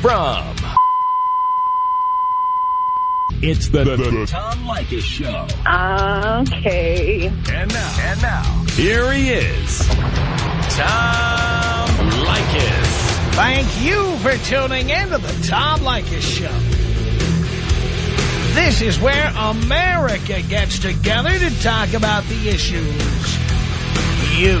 from. It's the, the, the Tom Leykis Show. Okay. And now, and now, here he is, Tom Leykis. Thank you for tuning in to the Tom Leykis Show. This is where America gets together to talk about the issues you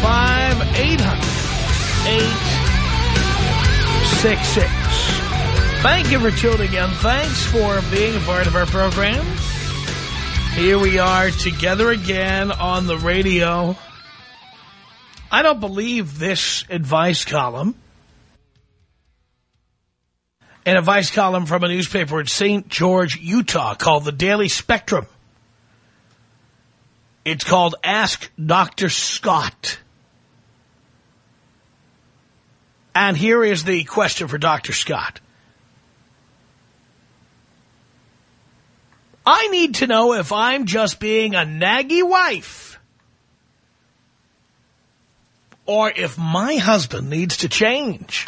1-800-5800-866. Thank you for tuning in. Thanks for being a part of our program. Here we are together again on the radio. I don't believe this advice column. An advice column from a newspaper in St. George, Utah called the Daily Spectrum. It's called Ask Dr. Scott. And here is the question for Dr. Scott. I need to know if I'm just being a naggy wife or if my husband needs to change.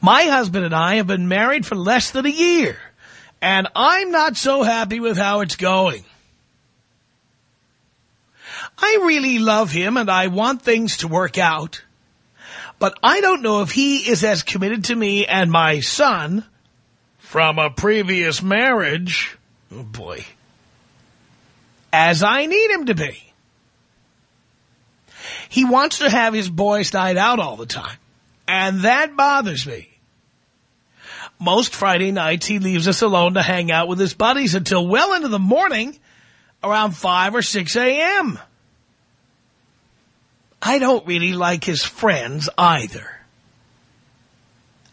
My husband and I have been married for less than a year, and I'm not so happy with how it's going. I really love him and I want things to work out, but I don't know if he is as committed to me and my son from a previous marriage, oh boy, as I need him to be. He wants to have his boys night out all the time, and that bothers me. Most Friday nights, he leaves us alone to hang out with his buddies until well into the morning, around 5 or 6 a.m. I don't really like his friends either.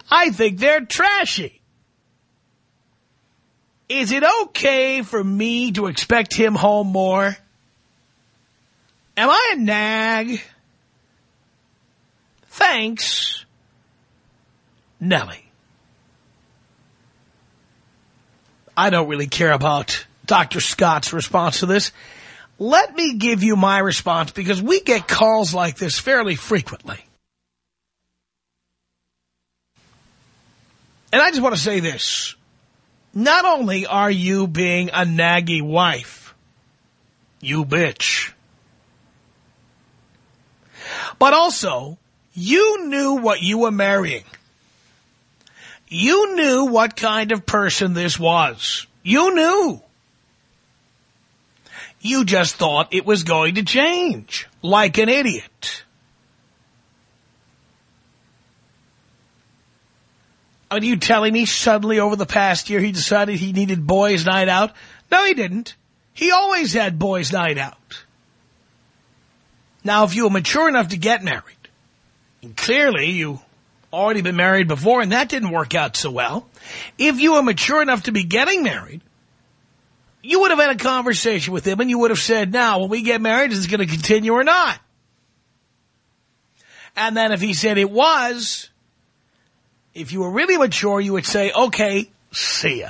I think they're trashy. Is it okay for me to expect him home more? Am I a nag? Thanks, Nellie. I don't really care about Dr. Scott's response to this. Let me give you my response because we get calls like this fairly frequently. And I just want to say this. Not only are you being a naggy wife, you bitch, but also you knew what you were marrying. You knew what kind of person this was. You knew. You just thought it was going to change, like an idiot. Are you telling me suddenly over the past year he decided he needed boys' night out? No, he didn't. He always had boys' night out. Now, if you were mature enough to get married, and clearly you already been married before and that didn't work out so well, if you were mature enough to be getting married, you would have had a conversation with him and you would have said, now, when we get married, is it going to continue or not? And then if he said it was, if you were really mature, you would say, okay, see ya.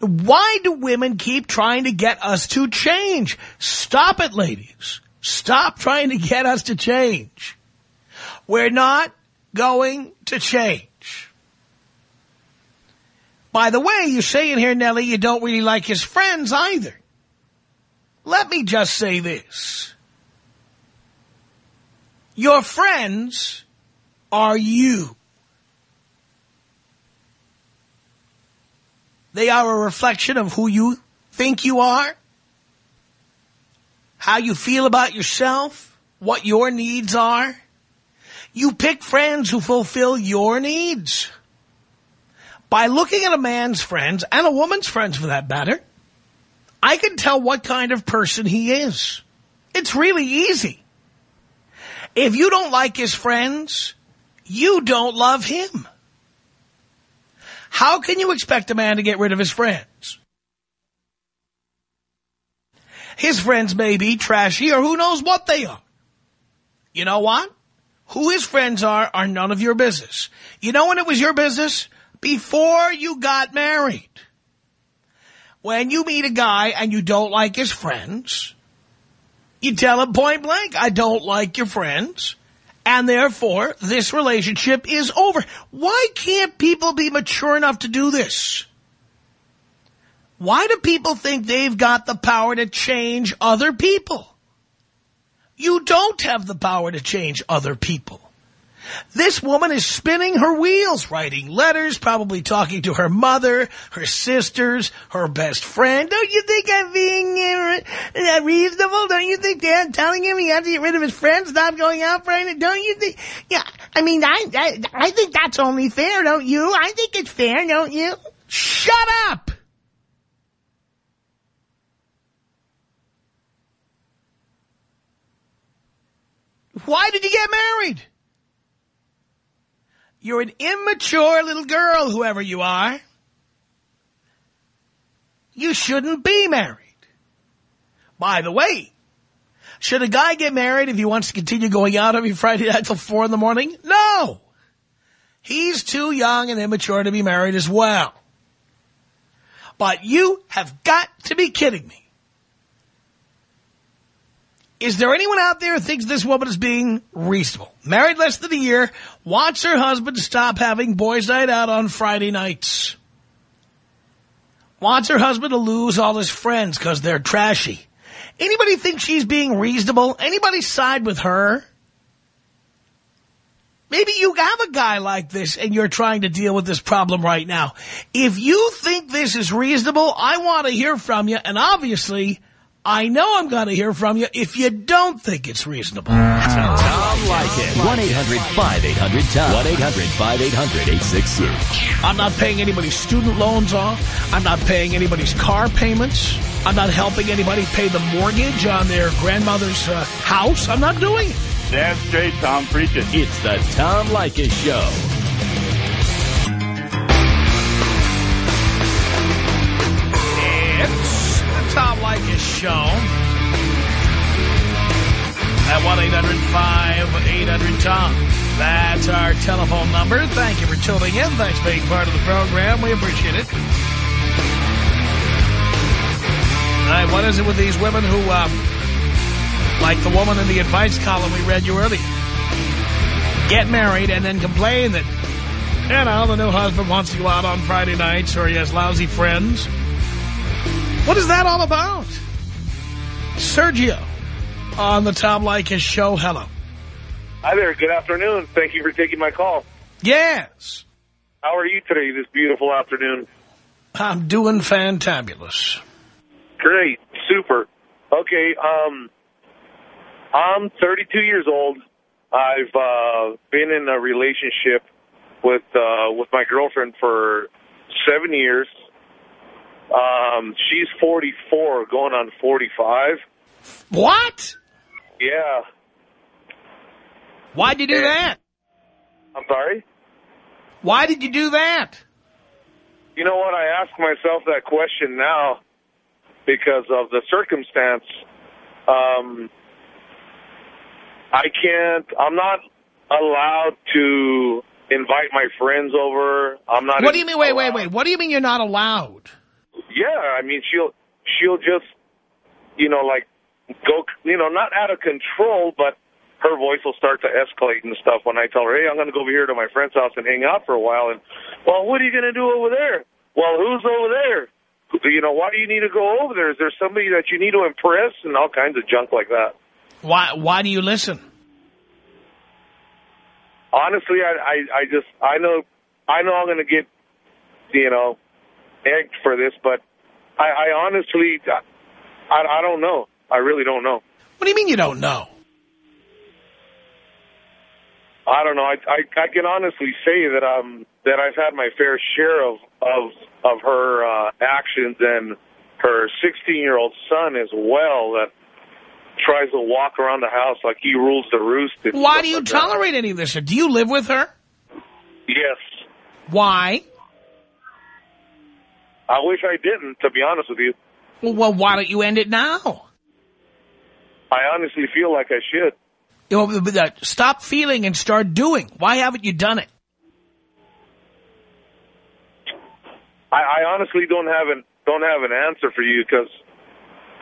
Why do women keep trying to get us to change? Stop it, ladies. Stop trying to get us to change. We're not going to change. By the way, you say in here, Nellie, you don't really like his friends either. Let me just say this. Your friends are you. They are a reflection of who you think you are, how you feel about yourself, what your needs are. You pick friends who fulfill your needs. By looking at a man's friends, and a woman's friends for that matter, I can tell what kind of person he is. It's really easy. If you don't like his friends, you don't love him. How can you expect a man to get rid of his friends? His friends may be trashy or who knows what they are. You know what? Who his friends are are none of your business. You know when it was your business? Before you got married. When you meet a guy and you don't like his friends, you tell him point blank, I don't like your friends, and therefore this relationship is over. Why can't people be mature enough to do this? Why do people think they've got the power to change other people? You don't have the power to change other people. This woman is spinning her wheels, writing letters, probably talking to her mother, her sisters, her best friend. Don't you think I'm being uh, reasonable? Don't you think Dad telling him he has to get rid of his friends, stop going out for anything? Don't you think? Yeah, I mean, I, I, I think that's only fair, don't you? I think it's fair, don't you? Shut up! Why did you get married? You're an immature little girl, whoever you are. You shouldn't be married. By the way, should a guy get married if he wants to continue going out every Friday night till 4 in the morning? No. He's too young and immature to be married as well. But you have got to be kidding me. Is there anyone out there who thinks this woman is being reasonable? Married less than a year, wants her husband to stop having boys' night out on Friday nights. Wants her husband to lose all his friends because they're trashy. Anybody think she's being reasonable? Anybody side with her? Maybe you have a guy like this and you're trying to deal with this problem right now. If you think this is reasonable, I want to hear from you. And obviously, I know I'm going to hear from you if you don't think it's reasonable. Tom Leykis. 1-800-5800-TOM. 1-800-5800-866. I'm not paying anybody's student loans off. I'm not paying anybody's car payments. I'm not helping anybody pay the mortgage on their grandmother's uh, house. I'm not doing it. That's straight, Tom. Preach it. It's the Tom Leykis Show. Tom Leykis Show. At 1-800-5800-TOM. That's our telephone number. Thank you for tuning in. Thanks for being part of the program. We appreciate it. All right, what is it with these women who, um, like the woman in the advice column we read you earlier, get married and then complain that, you know, the new husband wants to go out on Friday nights or he has lousy friends. What is that all about? Sergio on the Tom Leykis show. Hello. Hi there. Good afternoon. Thank you for taking my call. Yes. How are you today, this beautiful afternoon? I'm doing fantabulous. Great. Super. Okay, um, I'm 32 years old. I've uh, been in a relationship with uh, with my girlfriend for seven years. Um, she's 44, going on 45. What? Yeah. Why'd you do that? I'm sorry? Why did you do that? You know what? I ask myself that question now because of the circumstance. Um, I can't, I'm not allowed to invite my friends over. I'm not. What do you mean? Wait, wait, wait. What do you mean you're not allowed? Yeah, I mean she'll she'll just you know like go you know not out of control, but her voice will start to escalate and stuff when I tell her, hey, I'm going to go over here to my friend's house and hang out for a while. And well, what are you going to do over there? Well, who's over there? You know, why do you need to go over there? Is there somebody that you need to impress and all kinds of junk like that? Why? Why do you listen? Honestly, I I, I just I know I know I'm going to get you know egged for this, but I, I honestly I, I don't know. I really don't know. What do you mean you don't know? I don't know. I, I I can honestly say that um that I've had my fair share of of of her uh, actions and her 16 year old son as well that tries to walk around the house like he rules the roost. Why do you like that. tolerate any of this? Do you live with her? Yes. Why? I wish I didn't, to be honest with you. Well, why don't you end it now? I honestly feel like I should. You know, uh, stop feeling and start doing. Why haven't you done it? I, I honestly don't have an don't have an answer for you because,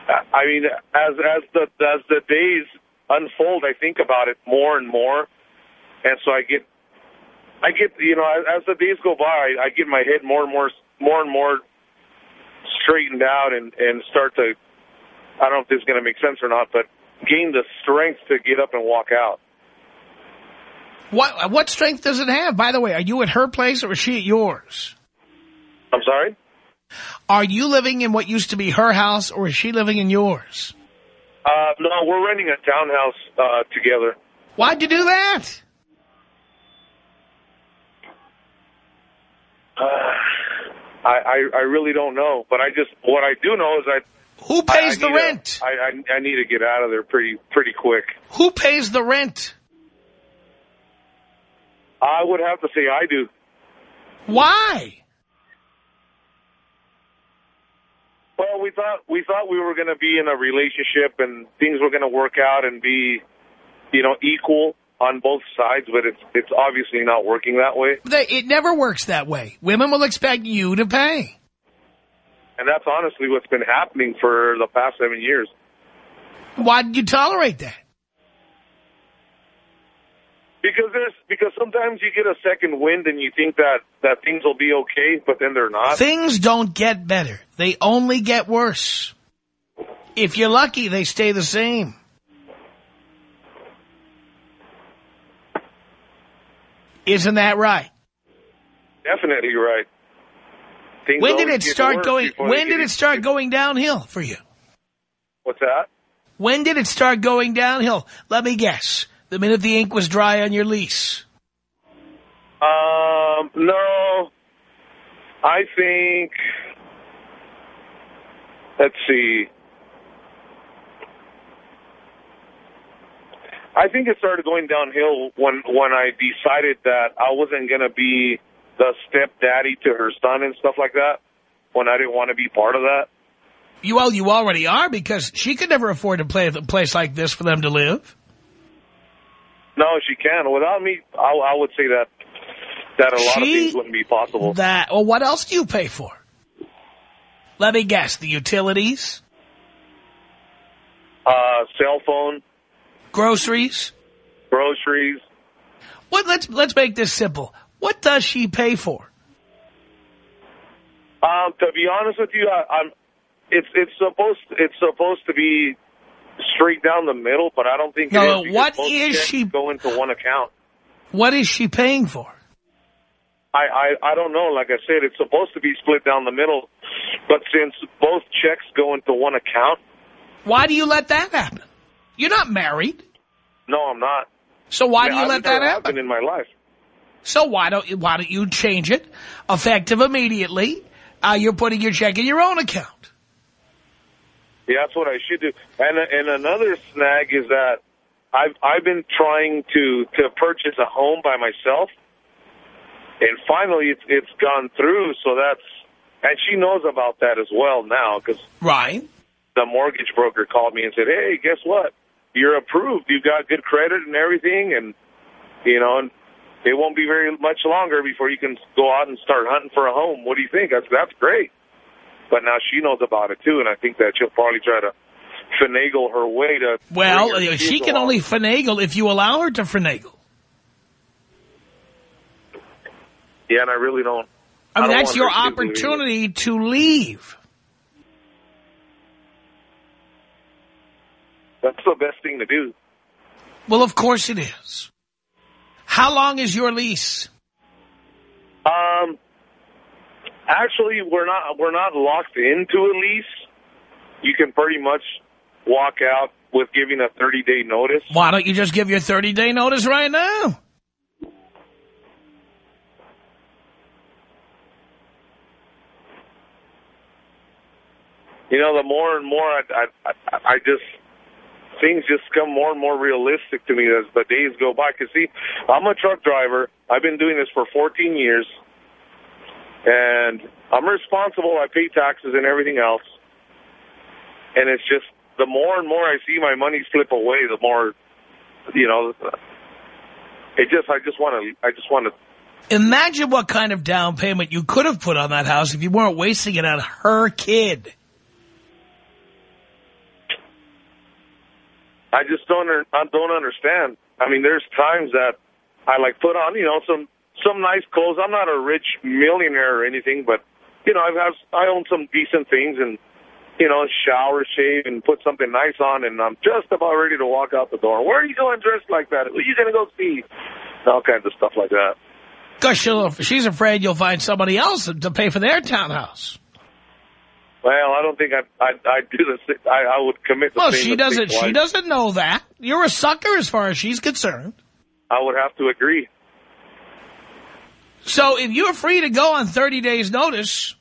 I mean, as as the as the days unfold, I think about it more and more, and so I get, I get, you know, as, as the days go by, I, I get my head more and more, more and more straightened out, and and start to, I don't know if this is going to make sense or not, but gain the strength to get up and walk out. What what strength does it have? By the way, are you at her place or is she at yours? I'm sorry. Are you living in what used to be her house or is she living in yours? Uh, no, we're renting a townhouse uh, together. Why'd you do that? I, I I really don't know, but I just what I do know is I Who pays I the need rent? A, I, I I need to get out of there pretty pretty quick. Who pays the rent? I would have to say I do. Why? Well, we thought we thought we were going to be in a relationship and things were going to work out and be, you know, equal on both sides, but it's it's obviously not working that way. They, it never works that way. Women will expect you to pay. And that's honestly what's been happening for the past seven years. Why did you tolerate that? Because there's because sometimes you get a second wind and you think that that things will be okay, but then they're not. Things don't get better. They only get worse. If you're lucky, they stay the same. Isn't that right? Definitely right. Things When did it start going, when did it start going downhill for you? What's that? When did it start going downhill? Let me guess. The minute the ink was dry on your lease. Um, no. I think. Let's see. I think it started going downhill when when I decided that I wasn't going to be the stepdaddy to her son and stuff like that. When I didn't want to be part of that. You, well, you already are because she could never afford to play a place like this for them to live. No, she can. Without me, I, I would say that that a lot of things wouldn't be possible. That, or what else do you pay for? Let me guess. The utilities, Uh, cell phone, groceries. groceries. What? Let's let's make this simple. What does she pay for? Um, to be honest with you, I, I'm. It's it's supposed it's supposed to be straight down the middle, but I don't think. No, it is because is checks she- go into one account? What is she paying for? I, I I don't know. Like I said, it's supposed to be split down the middle, but since both checks go into one account, Why do you let that happen? You're not married, no, I'm not. so why I do you mean, let that happen? in my life? So why don't you, why don't you change it, effective immediately? Uh, you're putting your check in your own account. Yeah, that's what I should do. And and another snag is that I've I've been trying to to purchase a home by myself, and finally it's it's gone through. So that's and she knows about that as well now because Right. the mortgage broker called me and said, "Hey, guess what? You're approved. You've got good credit and everything, and you know, and it won't be very much longer before you can go out and start hunting for a home. What do you think? That's that's great." But now she knows about it too, and I think that she'll probably try to finagle her way to. Well, bring her kids she can along. only finagle if you allow her to finagle. Yeah, and I really don't. I mean, don't that's your her to leave. opportunity to leave. That's the best thing to do. Well, of course it is. How long is your lease? Um, actually, we're not we're not locked into a lease. You can pretty much walk out with giving a 30 day notice. Why don't you just give your 30-day notice right now? You know, the more and more I I, I, I just things just become more and more realistic to me as the days go by. Because, see, I'm a truck driver. I've been doing this for 14 years. And I'm responsible. I pay taxes and everything else. And it's just, the more and more I see my money slip away, the more, you know, it just, I just want to, I just want to Imagine what kind of down payment you could have put on that house if you weren't wasting it on her kid. I just don't I don't understand. I mean, there's times that I like put on, you know, some some nice clothes. I'm not a rich millionaire or anything, but you know, I have I own some decent things and you know, shower, shave, and put something nice on, and I'm just about ready to walk out the door. Where are you going dressed like that? Who are you going to go see? All kinds of stuff like that. Because she's afraid you'll find somebody else to pay for their townhouse. Well, I don't think I'd, I'd, I'd do this. I, I would commit the Well, same she doesn't. She doesn't know that. You're a sucker as far as she's concerned. I would have to agree. So if you're free to go on 30 days notice,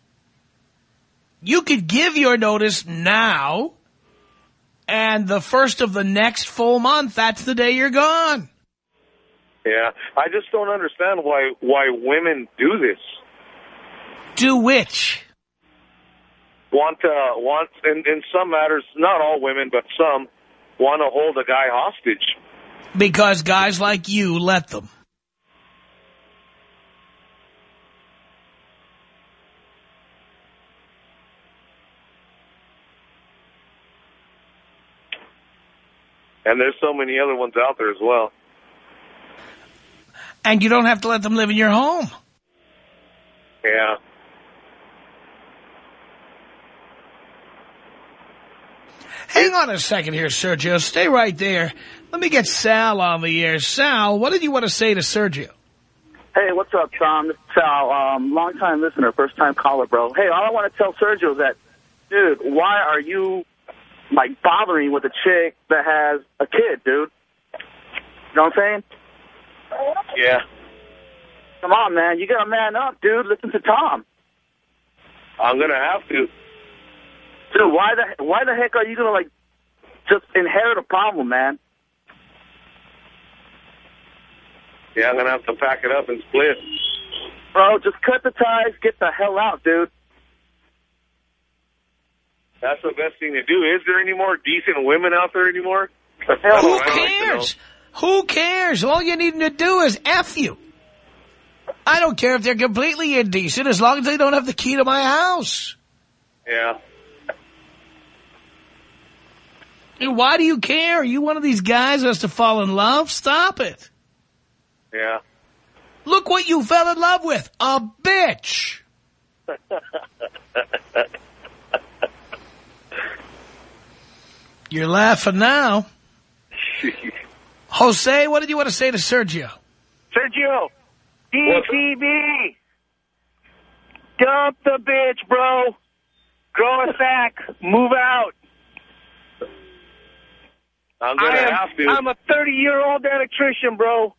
you could give your notice now, and the first of the next full month, that's the day you're gone. Yeah, I just don't understand why why women do this. Do which? Want to want in in some matters, not all women, but some want to hold a guy hostage. Because guys like you let them. And there's so many other ones out there as well. And you don't have to let them live in your home. Yeah. Hang on a second here, Sergio. Stay right there. Let me get Sal on the air. Sal, what did you want to say to Sergio? Hey, what's up, Tom? This is Sal, um, long-time listener, first-time caller, bro. Hey, all I want to tell Sergio is that, dude, why are you, like, bothering with a chick that has a kid, dude? You know what I'm saying? Yeah. Come on, man. You got to man up, dude. Listen to Tom. I'm gonna have to. Dude, why the why the heck are you gonna like just inherit a problem, man? Yeah, I'm gonna have to pack it up and split. Bro, just cut the ties, get the hell out, dude. That's the best thing to do. Is there any more decent women out there anymore? Hell, That's Who what I'd like cares? Who cares? All you need to do is F you. I don't care if they're completely indecent as long as they don't have the key to my house. Yeah. And why do you care? Are you one of these guys who has to fall in love? Stop it. Yeah. Look what you fell in love with. A bitch. You're laughing now. Jose, what did you want to say to Sergio? Sergio, What's- DTB. Dump the bitch, bro. Grow a sack. Move out. I'm gonna have to. I'm a 30-year-old electrician, bro.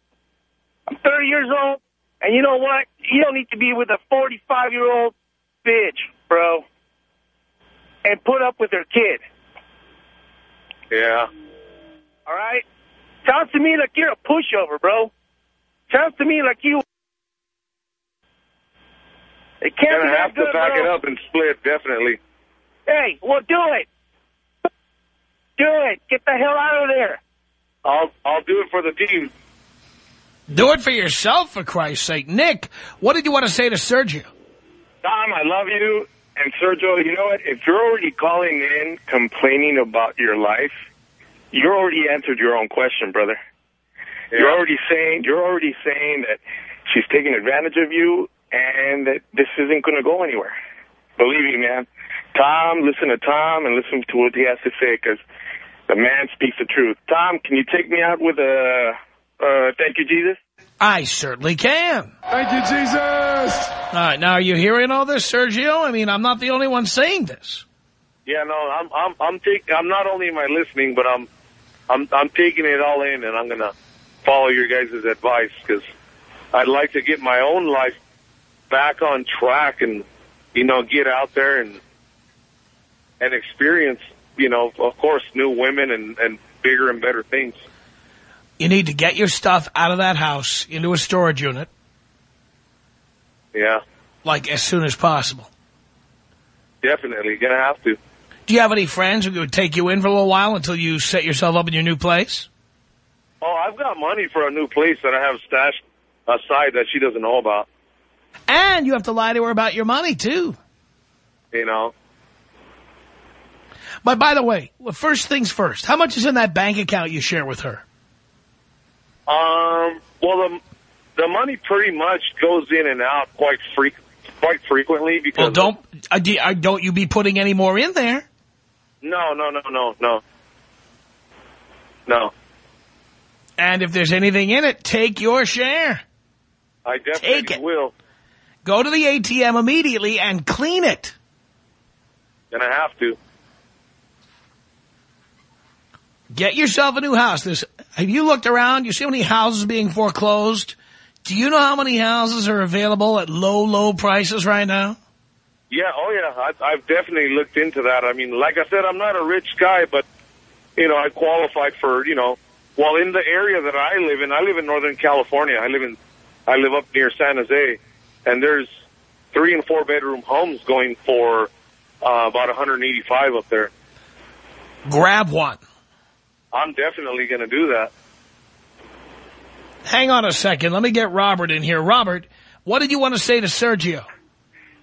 I'm 30 years old, and you know what? You don't need to be with a 45-year-old bitch, bro. And put up with her kid, yeah. all right? Sounds to me like you're a pushover, bro. Sounds to me like you... It can't Gonna have to pack bro. it up and split, definitely. Hey, well, do it. Do it. Get the hell out of there. I'll I'll do it for the team. Do it for yourself, for Christ's sake. Nick, what did you want to say to Sergio? Tom, I love you. And Sergio, you know what? If you're already calling in complaining about your life, you're already answered your own question, brother. You're already saying you're already saying that she's taking advantage of you and that this isn't going to go anywhere. Believe me, man. Tom, listen to Tom and listen to what he has to say because the man speaks the truth. Tom, can you take me out with a uh, thank you, Jesus? I certainly can. Thank you, Jesus. All right, now are you hearing all this, Sergio? I mean, I'm not the only one saying this. Yeah, no, I'm I'm I'm taking. I'm not only am I listening, but I'm I'm I'm taking it all in, and I'm gonna follow your guys' advice because I'd like to get my own life back on track and you know get out there and and experience you know of course new women and and bigger and better things. You need to get your stuff out of that house into a storage unit, Yeah, like as soon as possible. definitely gonna have to. Do you have any friends who would take you in for a little while until you set yourself up in your new place? Oh, I've got money for a new place that I have stashed aside that she doesn't know about. And you have to lie to her about your money, too. You know, But by the way, first things first, how much is in that bank account you share with her? um, well the the money pretty much goes in and out quite freak quite frequently because Well, don't uh, uh, don't you be putting any more in there. no no no no no no And if there's anything in it, take your share. I definitely Take it. will. Go to the ATM immediately and clean it. Gonna have to. Get yourself a new house. There's, have you looked around? You see how many houses being foreclosed? Do you know how many houses are available at low, low prices right now? Yeah, oh yeah, I, I've definitely looked into that. I mean, like I said, I'm not a rich guy, but you know, I qualify for you know, well, in the area that I live in, I live in Northern California. I live in, I live up near San Jose, and there's three and four bedroom homes going for uh, about 185 up there. Grab one. I'm definitely going to do that. Hang on a second. Let me get Robert in here. Robert, what did you want to say to Sergio?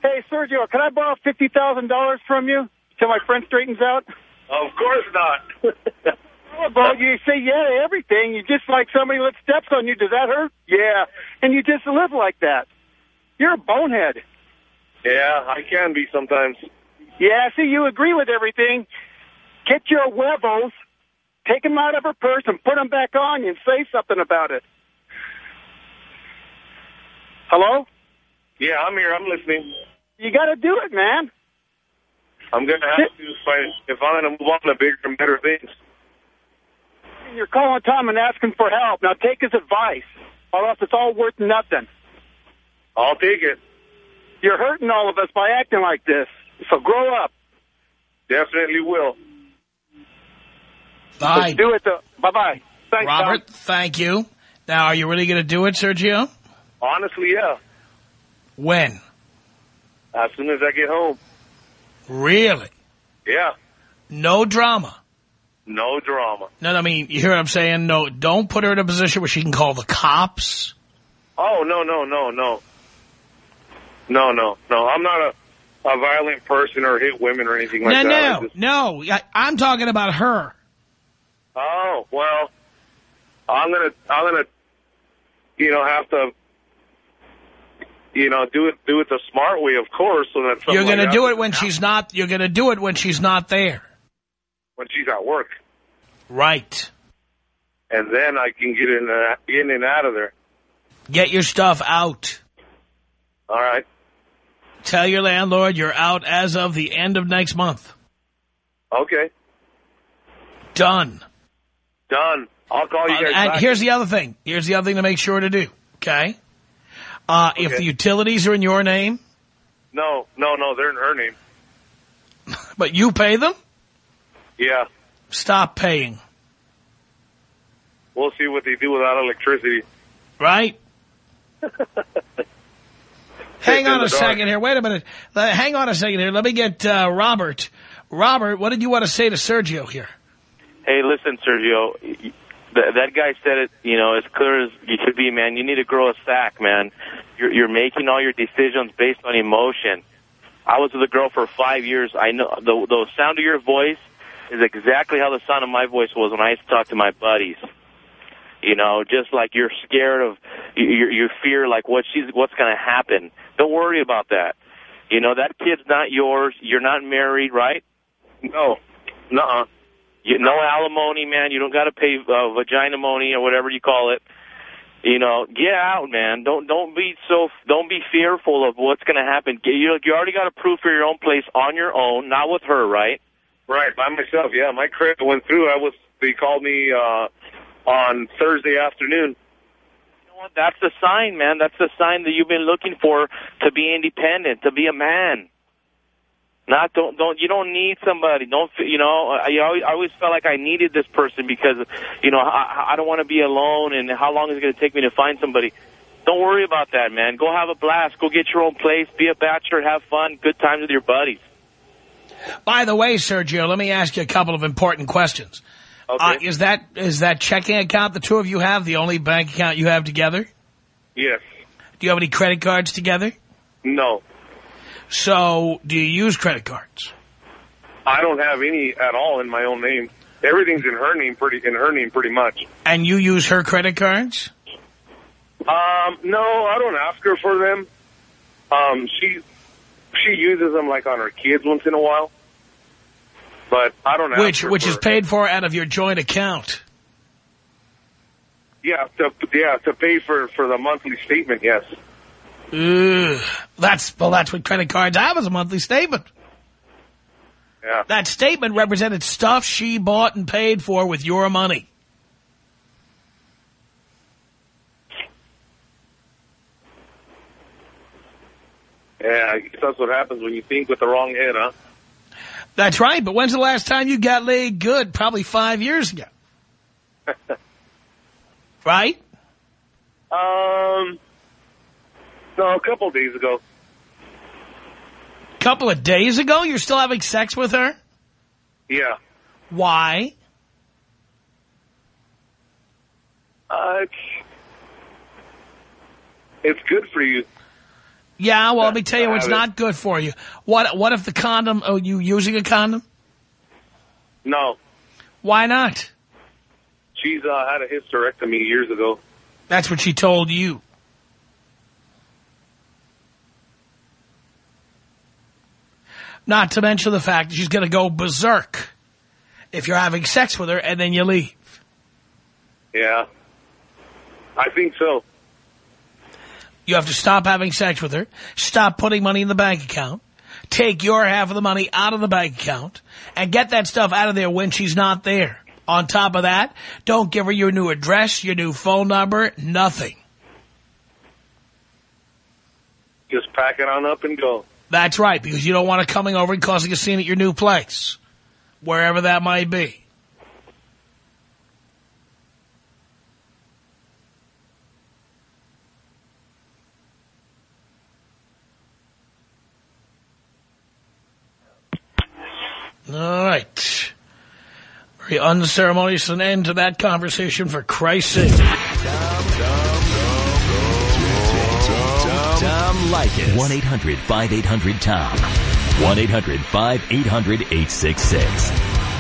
Hey, Sergio, can I borrow $50,000 from you till my friend straightens out? Of course not. Well, you say yeah to everything. You just like somebody that steps on you. Does that hurt? Yeah. And you just live like that. You're a bonehead. yeah, I can be sometimes. Yeah, see, you agree with everything. Get your huevos, take them out of her purse, and put them back on you and say something about it. Hello? Yeah, I'm here. I'm listening. You got to do it, man. I'm going to have to if, if I'm going to move on to bigger and better things. You're calling Tom and asking for help. Now take his advice, or else it's all worth nothing. I'll take it. You're hurting all of us by acting like this. So grow up. Definitely will. Bye. Do it. Bye-bye. Thanks, Robert, Tom. thank you. Now, are you really going to do it, Sergio? Honestly, yeah. When? As soon as I get home. Really? Yeah. No drama. No drama. No, I mean, you hear what I'm saying? No, don't put her in a position where she can call the cops. Oh, no, no, no, no. No, no, no. I'm not a, a violent person or hit women or anything like no, that. No, just- no. I'm talking about her. Oh, well, I'm going to, I'm to, you know, have to, you know, do it, do it the smart way, of course, so that You're going to to do it when she's not, you're going to do it when she's not there. when she's at work. Right. And then I can get in, uh, in and out of there. Get your stuff out. All right. Tell your landlord you're out as of the end of next month. Okay. Done. Done. I'll call you Uh, guys and back. here's the other thing. Here's the other thing to make sure to do. Okay? Uh, If the utilities are in your name, No, no, no, they're in her name. but you pay them, Yeah. stop paying. We'll see what they do without electricity. Right? Hang on a dark. second here. Wait a minute. Hang on a second here. Let me get uh, Robert. Robert, what did you want to say to Sergio here? Hey, listen, Sergio. Th- that guy said it, you know, as clear as you could be, man. You need to grow a sack, man. You're, you're making all your decisions based on emotion. I was with a girl for five years. I know the, the sound of your voice is exactly how the sound of my voice was when I used to talk to my buddies. You know, just like you're scared of, you, you fear like what she's, what's going to happen. Don't worry about that. You know, that kid's not yours. You're not married, right? No. Nuh-uh. You, no alimony, man. You don't got to pay uh, vagina money or whatever you call it. You know, get out, man. Don't don't be so don't be fearful of what's going to happen. Get, you you already got approved for your own place on your own, not with her, right? Right, by myself, yeah. My credit went through. I was, they called me, uh, on Thursday afternoon. You know what? That's the sign, man. That's the sign that you've been looking for to be independent, to be a man. Not don't don't you don't need somebody. Don't you know? I, I always, I always felt like I needed this person because you know I, I don't want to be alone. And how long is it going to take me to find somebody? Don't worry about that, man. Go have a blast. Go get your own place. Be a bachelor. Have fun. Good times with your buddies. By the way, Sergio, let me ask you a couple of important questions. Okay. Uh, is that is that checking account the two of you have the only bank account you have together? Yes. Do you have any credit cards together? No. So, do you use credit cards? I don't have any at all in my own name. Everything's in her name pretty in her name pretty much. And you use her credit cards? Um, no, I don't ask her for them. Um, she she uses them like on her kids once in a while. But I don't ask Which her which is paid for out of your joint account. Yeah, to yeah, to pay for for the monthly statement, yes. Ugh. That's well that's what credit cards have as a monthly statement. Yeah. That statement represented stuff she bought and paid for with your money. Yeah, I guess that's what happens when you think with the wrong head, huh? That's right, but when's the last time you got laid good? Probably five years ago. right? Um, no, a couple of days ago. couple of days ago, you're still having sex with her? Yeah. Why? Uh, it's, it's good for you. Yeah, well, let me tell you what's not good for you. What What if the condom, are you using a condom? No, Why not? she's uh, had a hysterectomy years ago. That's what she told you. Not to mention the fact that she's going to go berserk if you're having sex with her and then you leave. Yeah, I think so. You have to stop having sex with her, stop putting money in the bank account, take your half of the money out of the bank account, and get that stuff out of there when she's not there. On top of that, don't give her your new address, your new phone number, nothing. Just pack it on up and go. That's right, because you don't want her coming over and causing a scene at your new place, wherever that might be. All right. Very unceremonious an end to that conversation, for Christ's sake. Leykis. 1-800-5800-TOM. 1-800-5800-866.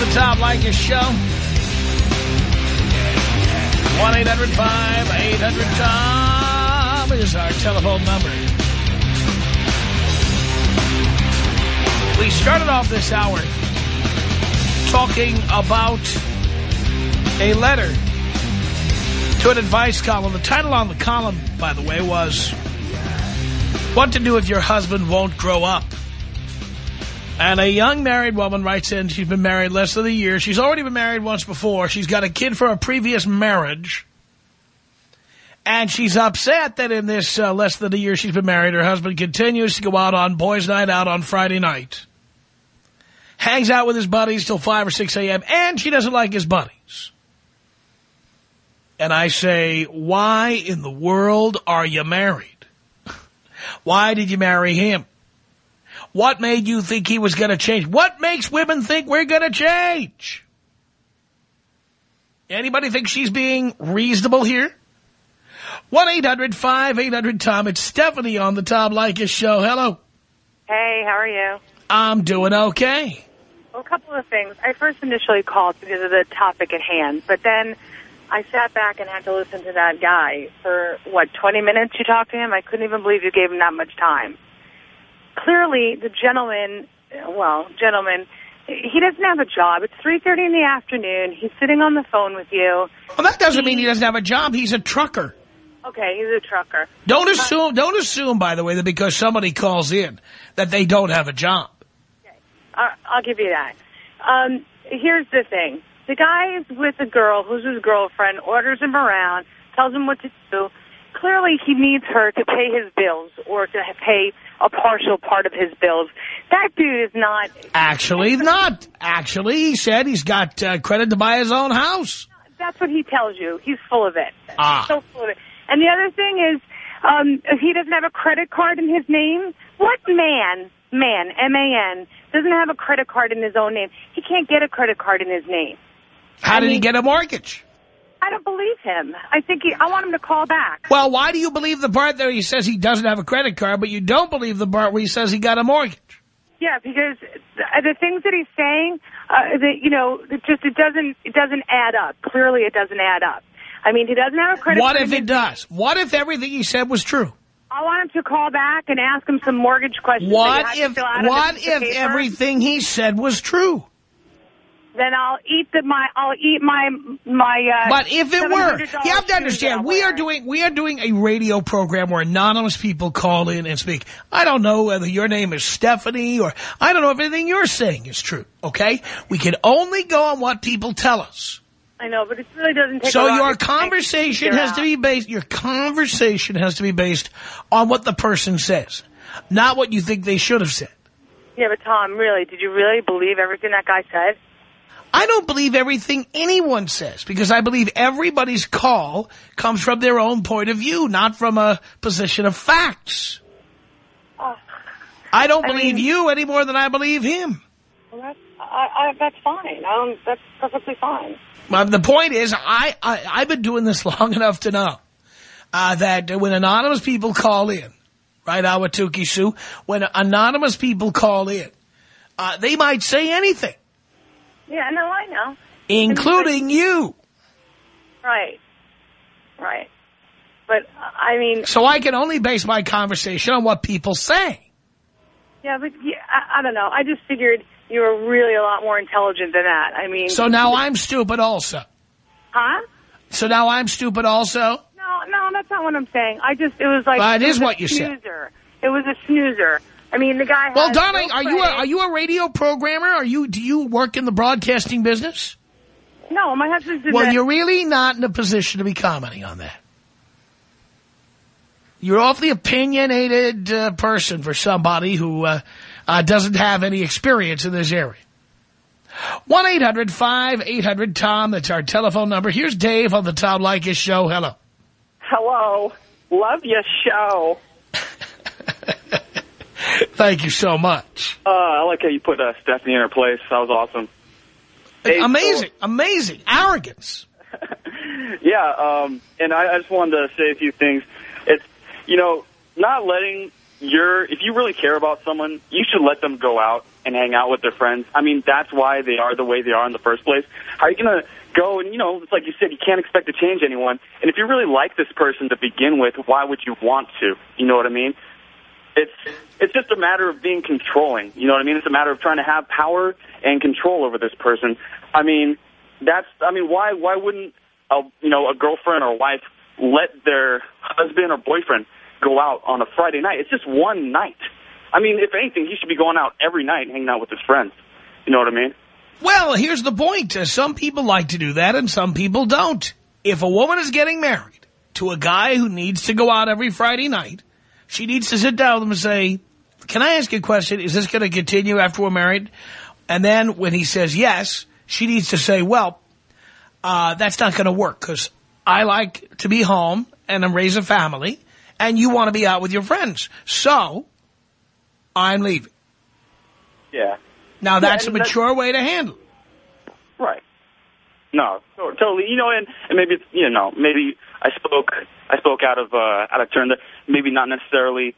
It's the Tom Leykis Show. 1-800-5800-TOM is our telephone number. We started off this hour talking about a letter to an advice column. The title on the column, by the way, was What to Do If Your Husband Won't Grow Up. And a young married woman writes in, she's been married less than a year. She's already been married once before. She's got a kid from a previous marriage. And she's upset that in this uh, less than a year she's been married, her husband continues to go out on boys' night out on Friday night. Hangs out with his buddies till 5 or 6 a.m. And she doesn't like his buddies. And I say, why in the world are you married? Why did you marry him? What made you think he was going to change? What makes women think we're going to change? Anybody think she's being reasonable here? 1-800-5800-TOM. It's Stephanie on the Tom Leykis Show. Hello. Hey, how are you? I'm doing okay. Well, a couple of things. I first initially called because of the topic at hand, but then I sat back and had to listen to that guy for, what, 20 minutes you talked to him? I couldn't even believe you gave him that much time. Clearly, the gentleman well, gentlemen, he doesn't have a job. It's 3.30 in the afternoon. He's sitting on the phone with you. Well, that doesn't mean he doesn't have a job. He's a trucker. Okay, he's a trucker. Don't assume, don't assume, by the way, that because somebody calls in that they don't have a job. I- I'll give you that. Um, here's the thing. The guy is with a girl who's his girlfriend, orders him around, tells him what to do. Clearly, he needs her to pay his bills or to pay a partial part of his bills. That dude is not... Actually, not. Actually, he said he's got uh, credit to buy his own house. That's what he tells you. He's full of it. Ah. So full of it. And the other thing is, um, if he doesn't have a credit card in his name, what man, man, M-A-N, doesn't have a credit card in his own name? He can't get a credit card in his name. How did he get a mortgage? I don't believe him. I think he, I want him to call back. Well, why do you believe the part there he says he doesn't have a credit card, but you don't believe the part where he says he got a mortgage? Yeah, because the, the things that he's saying, uh, that you know, it just it doesn't it doesn't add up. Clearly, it doesn't add up. I mean, he doesn't have a credit. What if it does? What if everything he said was true? I want him to call back and ask him some mortgage questions. What you have to if fill out on a what if paper. everything he said was true? Then I'll eat the my I'll eat my my. Uh, But if it were, you have to understand, we are doing we are doing a radio program where anonymous people call in and speak. I don't know whether your name is Stephanie or I don't know if anything you're saying is true. Okay, we can only go on what people tell us. I know, but it really doesn't take. So your conversation has to be based. Your conversation has to be based on what the person says, not what you think they should have said. Yeah, but Tom, really, did you really believe everything that guy said? I don't believe everything anyone says because I believe everybody's call comes from their own point of view, not from a position of facts. Oh. I don't I believe mean- you any more than I believe him. Well, that's I, I, that's fine. Don't, that's perfectly fine. But the point is, I, I, I've been doing this long enough to know uh, that when anonymous people call in, right, Awatuki Sue, when anonymous people call in, uh, they might say anything, Yeah, no, I know. including you. Right, right. But I mean, So I can only base my conversation on what people say. yeah, but yeah, I, I don't know. I just figured you were really a lot more intelligent than that. I mean, So now I'm stupid also. huh? So now I'm stupid also? No, no, that's not what I'm saying. I just it was like Well, it is what you said. snoozer. It was a snoozer. I mean, the guy. Well, has darling, no are you a, are you a radio programmer? Are you do you work in the broadcasting business? No, my husband's Well, the- you're really not in a position to be commenting on that. You're awfully opinionated uh, person for somebody who uh, uh, doesn't have any experience in this area. 1-800-5800-TOM. That's our telephone number. Here's Dave on the Tom Leykis Show. Hello. Hello. Love your show. Thank you so much. Uh, I like how you put uh, Stephanie in her place. That was awesome. Hey, amazing. Amazing. Arrogance. Yeah, um, and I, I just wanted to say a few things. It's, you know, not letting your, if you really care about someone, you should let them go out and hang out with their friends. I mean, that's why they are the way they are in the first place. How are you going to go and, you know, it's like you said, you can't expect to change anyone. And if you really like this person to begin with, why would you want to? You know what I mean? It's it's just a matter of being controlling. You know what I mean? It's a matter of trying to have power and control over this person. I mean, that's I mean, why why wouldn't a you know a girlfriend or wife let their husband or boyfriend go out on a Friday night? It's just one night. I mean, if anything, he should be going out every night and hanging out with his friends. You know what I mean? Well, here's the point. Uh, some people like to do that and some people don't. If a woman is getting married to a guy who needs to go out every Friday night, she needs to sit down with him and say, can I ask you a question? Is this going to continue after we're married? And then when he says yes, she needs to say, well, uh, that's not going to work because I like to be home and I'm raise a family and you want to be out with your friends. So I'm leaving. Yeah. Now Yeah, that's a and that's- mature way to handle it. Right. No, totally. You know, and, and maybe it's, you know, maybe I spoke I spoke out of uh, out of turn. That maybe not necessarily,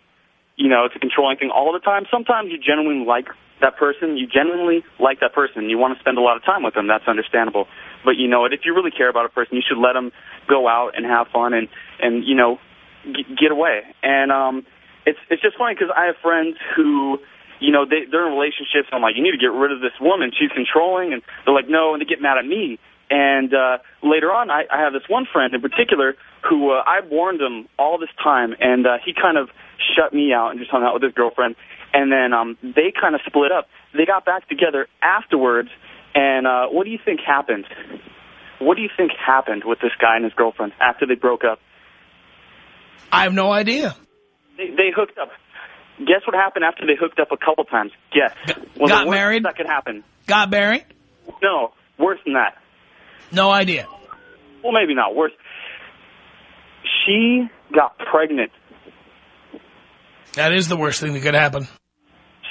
you know, to control anything all the time. Sometimes you genuinely like that person. You genuinely like that person. You want to spend a lot of time with them. That's understandable. But you know, if you really care about a person, you should let them go out and have fun and and you know g- get away. And um, it's it's just funny because I have friends who you know, they, they're in relationships. And I'm like, you need to get rid of this woman. She's controlling. And they're like, no, and they get mad at me. And uh, later on, I, I have this one friend in particular who uh, I warned him all this time, and uh, he kind of shut me out and just hung out with his girlfriend. And then um, they kind of split up. They got back together afterwards, and uh, what do you think happened? What do you think happened with this guy and his girlfriend after they broke up? I have no idea. They, they hooked up. Guess what happened after they hooked up a couple times? Guess. Well, got married? That could happen. Got married? No, worse than that. No idea. Well, maybe not worse. She got pregnant. That is the worst thing that could happen.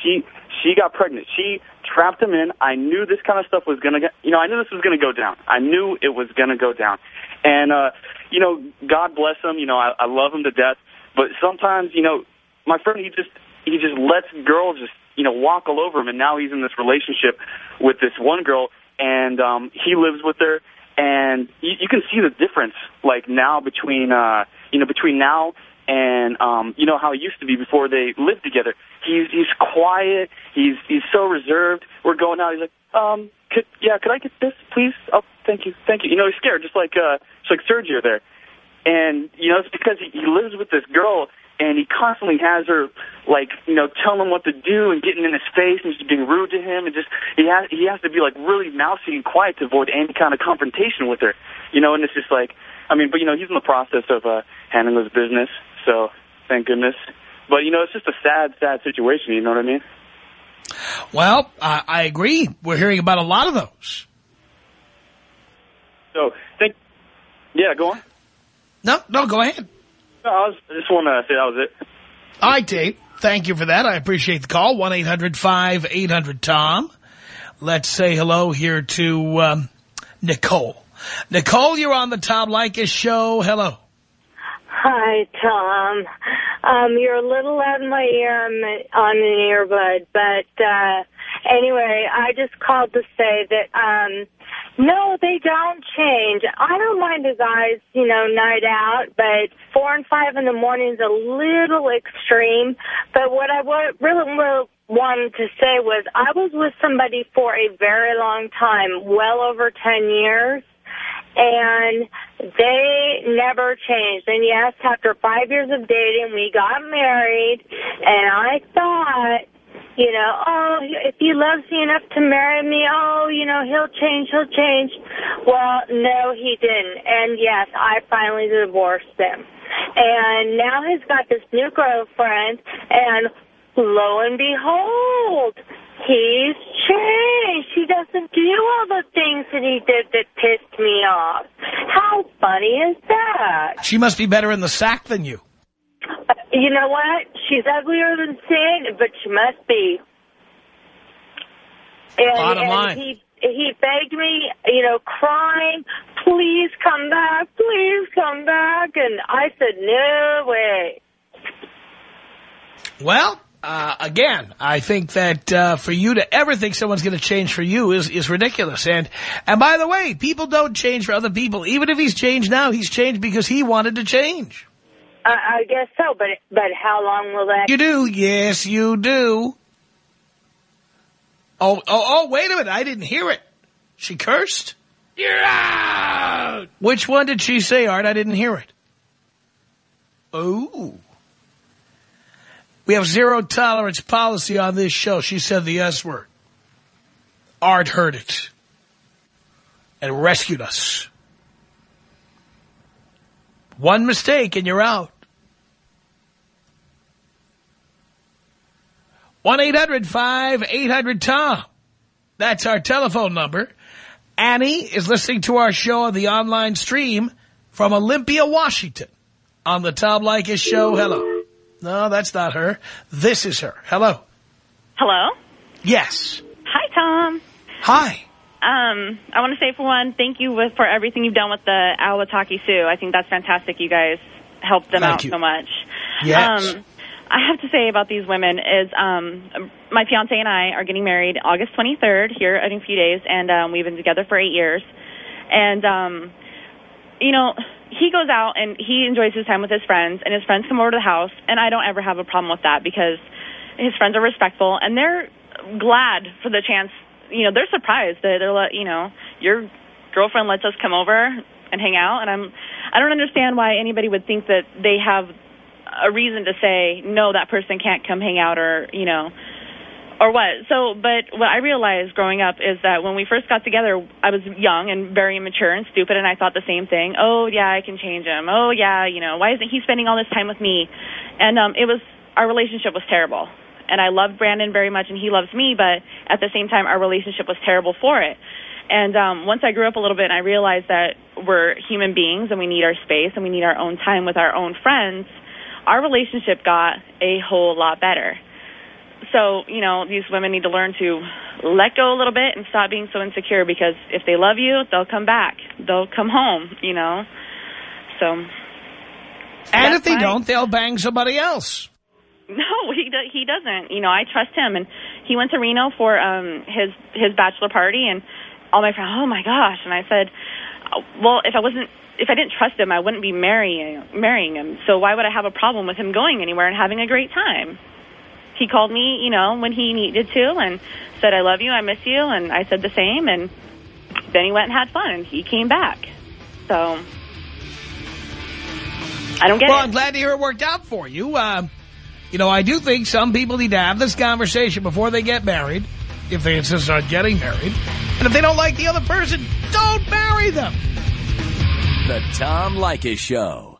She she got pregnant. She trapped him in. I knew this kind of stuff was gonna get. You know, I knew this was gonna go down. I knew it was gonna go down. And uh, you know, God bless him. You know, I, I love him to death. But sometimes, you know, my friend he just he just lets girls just you know walk all over him, and now he's in this relationship with this one girl, and um, he lives with her, and you, you can see the difference like now between uh, you know between now and um, you know how it used to be before they lived together. He's he's quiet. He's he's so reserved. We're going out. He's like, um, could, yeah, could I get this, please? Oh, thank you, thank you. You know, he's scared, just like uh, just like Sergio there. And you know, it's because he, he lives with this girl, and he constantly has her like you know telling him what to do and getting in his face and just being rude to him, and just he has he has to be like really mousy and quiet to avoid any kind of confrontation with her. You know, and it's just like, I mean, but you know, he's in the process of uh, handling his business. So thank goodness. But, you know, it's just a sad, sad situation. You know what I mean? Well, I, I agree. We're hearing about a lot of those. So, think, yeah, go on. No, no, go ahead. No, I, was, I just want to say that was it. All right, Dave. Thank you for that. I appreciate the call. 1-800-5800-TOM. Let's say hello here to um, Nicole. Nicole, you're on the Tom Leykis show. Hello. Hi, Tom. Um, you're a little loud in my ear I'm on an earbud, but uh, anyway, I just called to say that um, no, they don't change. I don't mind a guy's, you know, night out, but four and five in the morning is a little extreme. But what I really, really wanted to say was I was with somebody for a very long time, well over 10 years and they never changed. And yes, after five years of dating, we got married, and I thought, you know, oh, if he loves me enough to marry me, oh, you know, he'll change, he'll change. Well, no, he didn't. And yes, I finally divorced him. And now he's got this new girlfriend, and lo and behold, he's changed. He doesn't do all the things that he did that pissed me off. How funny is that? She must be better in the sack than you. You know what? She's uglier than sin, but she must be. And, Bottom and line. He, he begged me, you know, crying, please come back, please come back. And I said, no way. Well, uh, again, I think that uh, for you to ever think someone's going to change for you is, is ridiculous. And and by the way, people don't change for other people. Even if he's changed now, he's changed because he wanted to change. I, I guess so, but but how long will that... You do. Yes, you do. Oh, oh, oh, wait a minute. I didn't hear it. She cursed? You're out! Which one did she say, Art? I didn't hear it. Oh. We have zero tolerance policy on this show. She said the S word. Art heard it and rescued us. One mistake and you're out. 1-800-5800-TOM. That's our telephone number. Annie is listening to our show on the online stream from Olympia, Washington on the Tom Leykis show. Hello. No, that's not her. This is her. Hello. Hello? Yes. Hi, Tom. Hi. Um, I want to say, for one, thank you with, for everything you've done with the Awataki Sioux. I think that's fantastic. You guys helped them Thank out you. so much. Yes. Um, I have to say about these women is um, my fiance and I are getting married August 23rd here in a few days, and um, we've been together for eight years. And, um, you know, he goes out and he enjoys his time with his friends, and his friends come over to the house, and I don't ever have a problem with that because his friends are respectful, and they're glad for the chance. You know, they're surprised that they're let you know your girlfriend lets us come over and hang out, and I'm I don't understand why anybody would think that they have a reason to say no, that person can't come hang out, or you know, or what. So, but what I realized growing up is that when we first got together, I was young and very immature and stupid, and I thought the same thing. Oh yeah, I can change him. Oh yeah, you know, why isn't he spending all this time with me? And um, it was our relationship was terrible. And I loved Brandon very much, and he loves me, but at the same time, our relationship was terrible for it. And um, once I grew up a little bit, and I realized that we're human beings and we need our space and we need our own time with our own friends, our relationship got a whole lot better. So, you know, these women need to learn to let go a little bit and stop being so insecure because if they love you, they'll come back. They'll come home, you know. So. And if they don't, they'll bang somebody else. No, he do, he doesn't. You know, I trust him, and he went to Reno for um his his bachelor party, and all my friends, oh my gosh, and I said, oh, well, if I wasn't if I didn't trust him, I wouldn't be marrying marrying him. So why would I have a problem with him going anywhere and having a great time? He called me, you know, when he needed to, and said, "I love you, I miss you," and I said the same, and then he went and had fun, and he came back. So I don't get well, it. I'm glad to hear it worked out for you. Uh, you know, I do think some people need to have this conversation before they get married, if they insist on getting married. And if they don't like the other person, don't marry them. The Tom Leykis Show.